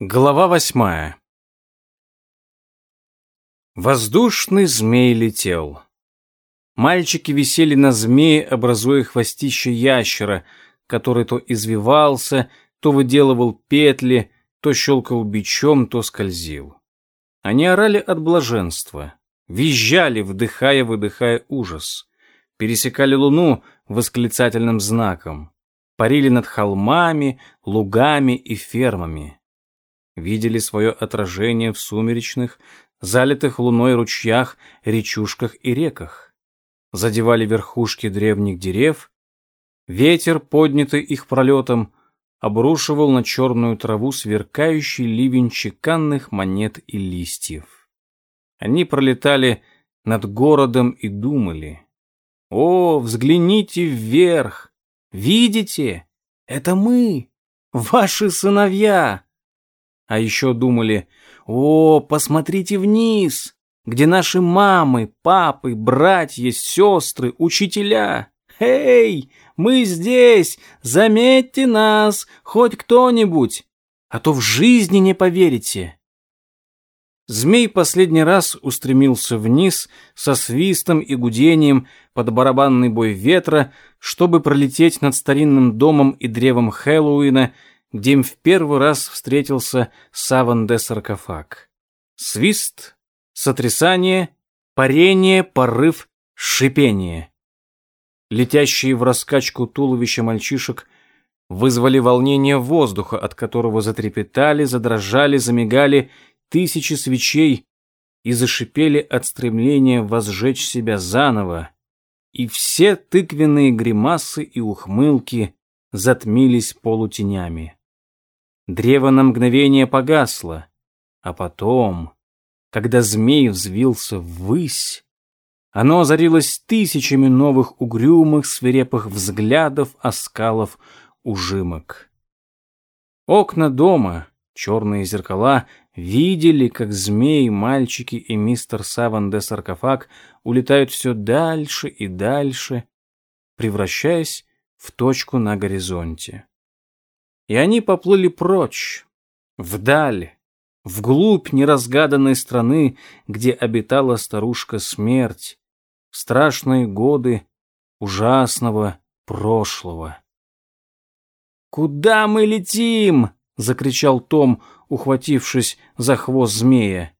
Глава восьмая Воздушный змей летел. Мальчики висели на змее, образуя хвостище ящера, который то извивался, то выделывал петли, то щелкал бичом, то скользил. Они орали от блаженства, визжали, вдыхая-выдыхая ужас, пересекали луну восклицательным знаком, парили над холмами, лугами и фермами видели свое отражение в сумеречных, залитых луной ручьях, речушках и реках. Задевали верхушки древних дерев, ветер, поднятый их пролетом, обрушивал на черную траву сверкающий ливень чеканных монет и листьев. Они пролетали над городом и думали. «О, взгляните вверх! Видите? Это мы, ваши сыновья!» А еще думали, о, посмотрите вниз, где наши мамы, папы, братья, сестры, учителя. Эй, мы здесь, заметьте нас, хоть кто-нибудь, а то в жизни не поверите. Змей последний раз устремился вниз со свистом и гудением под барабанный бой ветра, чтобы пролететь над старинным домом и древом Хэллоуина где им в первый раз встретился саван де саркофаг. Свист, сотрясание, парение, порыв, шипение. Летящие в раскачку туловища мальчишек вызвали волнение воздуха, от которого затрепетали, задрожали, замигали тысячи свечей и зашипели от стремления возжечь себя заново, и все тыквенные гримасы и ухмылки затмились полутенями. Древо на мгновение погасло, а потом, когда змей взвился ввысь, оно озарилось тысячами новых угрюмых, свирепых взглядов, оскалов, ужимок. Окна дома, черные зеркала, видели, как змеи, мальчики и мистер Саван де Саркофаг улетают все дальше и дальше, превращаясь в точку на горизонте и они поплыли прочь, вдаль, вглубь неразгаданной страны, где обитала старушка смерть, в страшные годы ужасного прошлого. «Куда мы летим?» — закричал Том, ухватившись за хвост змея.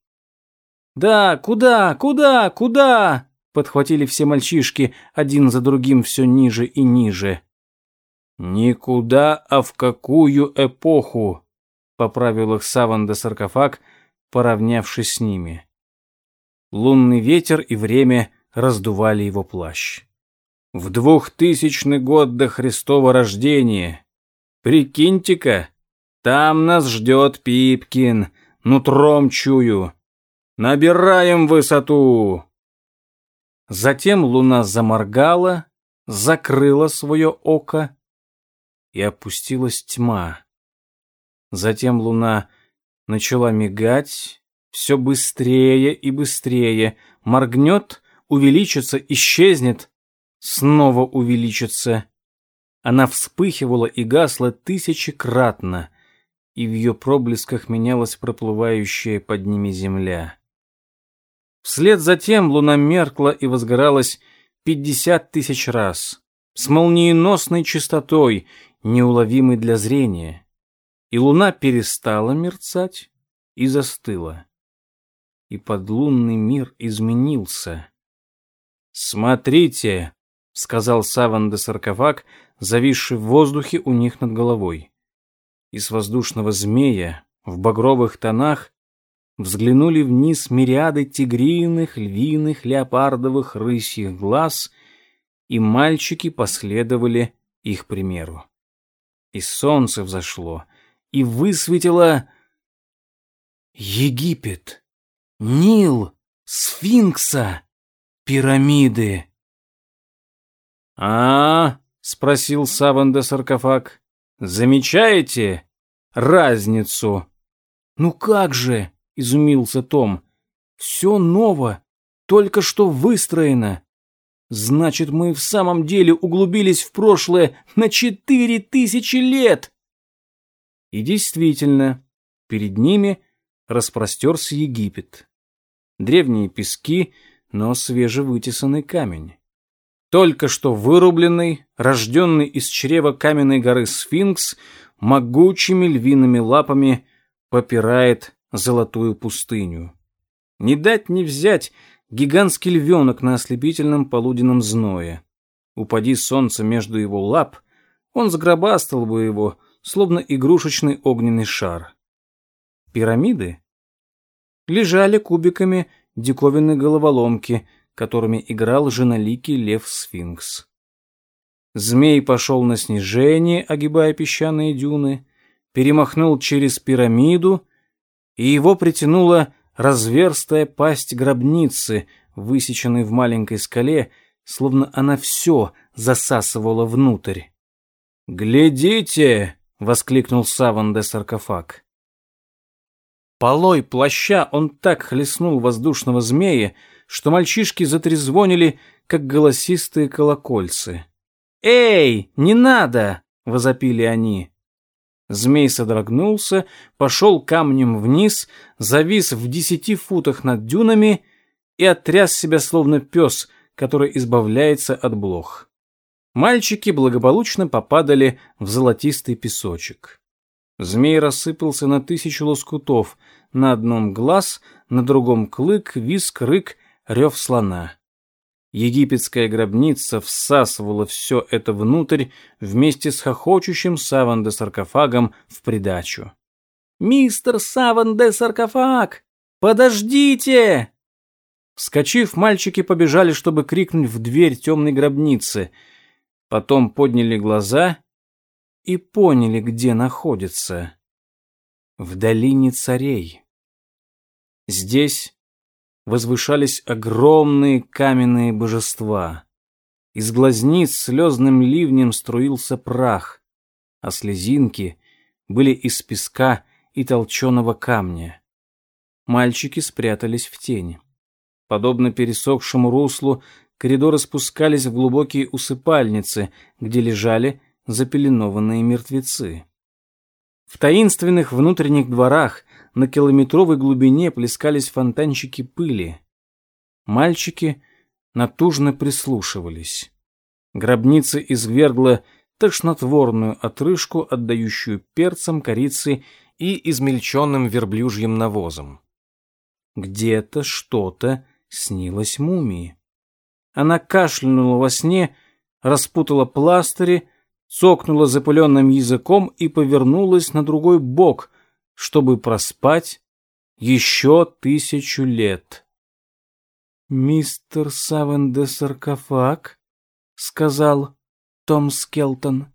«Да, куда, куда, куда?» — подхватили все мальчишки, один за другим все ниже и ниже. «Никуда, а в какую эпоху?» — поправил их Саван де Саркофаг, поравнявшись с ними. Лунный ветер и время раздували его плащ. «В двухтысячный год до Христова рождения! Прикиньте-ка, там нас ждет Пипкин, нутром чую! Набираем высоту!» Затем луна заморгала, закрыла свое око, и опустилась тьма. Затем луна начала мигать все быстрее и быстрее, моргнет, увеличится, исчезнет, снова увеличится. Она вспыхивала и гасла тысячекратно, и в ее проблесках менялась проплывающая под ними земля. Вслед за тем луна меркла и возгоралась пятьдесят тысяч раз, с молниеносной частотой, неуловимый для зрения, и луна перестала мерцать и застыла. И подлунный мир изменился. «Смотрите!» — сказал Саван де Сарковак, зависший в воздухе у них над головой. Из воздушного змея в багровых тонах взглянули вниз мириады тигриных, львиных, леопардовых, рысьих глаз, и мальчики последовали их примеру и солнце взошло, и высветило Египет, Нил, Сфинкса, пирамиды. А, спросил Саван де Саркофаг. Замечаете разницу? Ну как же, изумился Том. Все ново, только что выстроено. Значит, мы в самом деле углубились в прошлое на четыре тысячи лет. И действительно, Перед ними распростерся Египет. Древние пески, но свежевытесанный камень. Только что вырубленный, рожденный из чрева каменной горы сфинкс, могучими львиными лапами попирает золотую пустыню. Не дать не взять гигантский львенок на ослепительном полуденном зное. Упади солнце между его лап, он сгробастал бы его, словно игрушечный огненный шар. Пирамиды лежали кубиками диковинной головоломки, которыми играл женоликий лев-сфинкс. Змей пошел на снижение, огибая песчаные дюны, перемахнул через пирамиду, и его притянула разверстая пасть гробницы, высеченной в маленькой скале, словно она все засасывала внутрь. «Глядите!» — воскликнул Саван де саркофаг. Полой плаща он так хлестнул воздушного змея, что мальчишки затрезвонили, как голосистые колокольцы. «Эй, не надо!» — возопили они. Змей содрогнулся, пошел камнем вниз, завис в десяти футах над дюнами и отряс себя словно пес, который избавляется от блох мальчики благополучно попадали в золотистый песочек. Змей рассыпался на тысячу лоскутов, на одном глаз, на другом клык, виск, рык, рев слона. Египетская гробница всасывала все это внутрь вместе с хохочущим Саван-де-саркофагом в придачу. «Мистер Саван-де-саркофаг! Подождите!» Вскочив, мальчики побежали, чтобы крикнуть в дверь темной гробницы — потом подняли глаза и поняли, где находятся. В долине царей. Здесь возвышались огромные каменные божества. Из глазниц слезным ливнем струился прах, а слезинки были из песка и толченого камня. Мальчики спрятались в тени. Подобно пересохшему руслу, коридоры спускались в глубокие усыпальницы, где лежали запеленованные мертвецы. В таинственных внутренних дворах на километровой глубине плескались фонтанчики пыли. Мальчики натужно прислушивались. Гробница извергла тошнотворную отрыжку, отдающую перцем, корицей и измельченным верблюжьим навозом. Где-то что-то снилось мумии. Она кашлянула во сне, распутала пластыри, цокнула запыленным языком и повернулась на другой бок, чтобы проспать еще тысячу лет. «Мистер Савен де саркофаг», — сказал Том Скелтон.